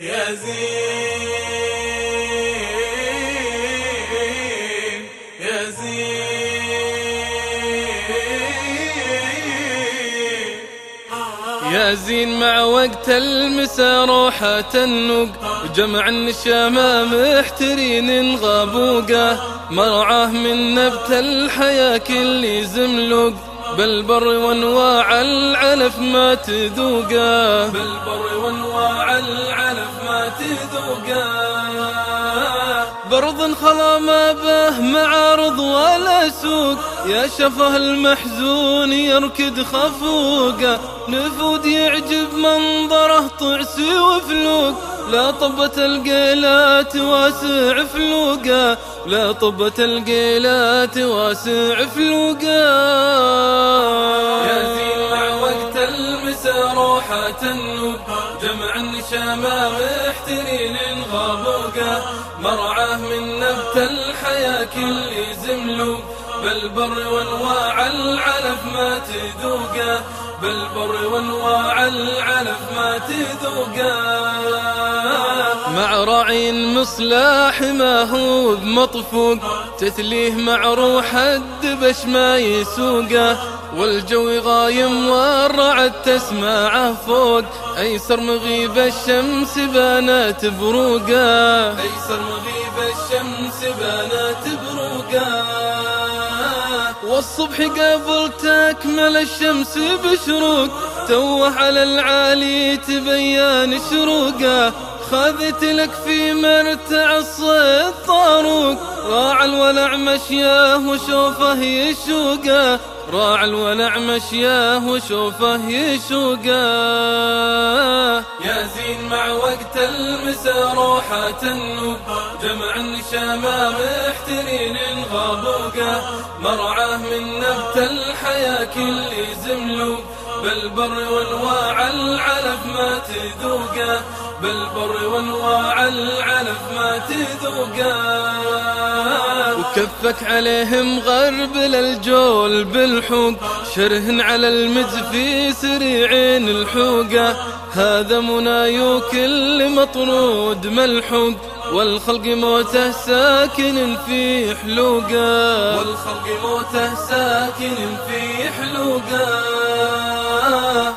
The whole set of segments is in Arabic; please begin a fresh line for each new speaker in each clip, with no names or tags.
يا زين يا زين.
يا زين مع وقت المسا روحة النوق وجمع النشامة محترين غابوقة. مرعاه من نبت الحياة كل زملوق. بالبر وانواع العلف ما تذوقه بالبر وانواع العلف ما تذوقه برض خلا ما به معارض ولا سوق. يا شفه المحزون يركد خفوقه نفود يعجب منظره طعس وفلوق. لا طبة القيلات واسع فلوقه لا طبة القيلات واسع فلوقه زين مع وقت المسا روحة جمع النشامة محترين غابوقه مرعاه من نبت الحياة كل زملوق بالبر وانواع العلف ما تذوقه بالبر وانواع العلف ما تذوقه مع راعي مصلاح ما هو بمطفوق. تثليه مع روح الدبش ما يسوقه والجو غايم والرعد تسمعه فوق. أيسر مغيب الشمس بانات بروقه أيسر مغيب الشمس بانات بروقه والصبح قبل تكمل الشمس بشروق توه على العالي تبين شروقه. خذت لك في مرتع الصيد طاروق راع الولع مشياه وشوفه يشوقه. راع الولع مشياه وشوفه يشوقه. المسا روحة النوب. جمع النشامة محترين غابوقة. مرعاه من نبت الحياة كل زملوق بالبر وانواع العلف ما تذوقة. بالبر وانواع العلف ما تذوقة. وكفك عليهم غرب للجول بالحوق. شرهن على المز في سريعين الحوقة. هذا منايو كل مطرود ملحوق والخلق موته ساكن في حلوقة. والخلق موته ساكن في حلوقة.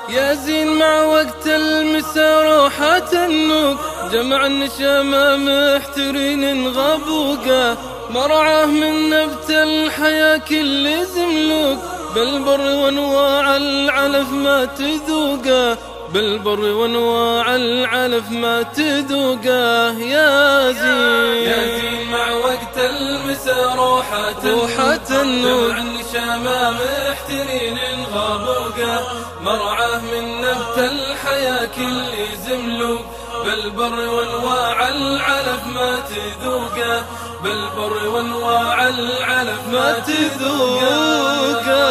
يا زين مع وقت المسا روحة النوق جمع النشامة محترين غبوقة. مرعاه من نبت الحياة كل زملوق. بالبر وانواع العلف ما تذوقه بالبر وانواع العلف ما تذوقه. يا زين
يا زين مع وقت المسا روحة
روحة النور.
جمع النشامة محترين غابوقة. مرعاه من نبت الحياة كل زملوق بالبر وانواع العلف ما تذوقه. بالبر وانواع العلف ما تذوقه.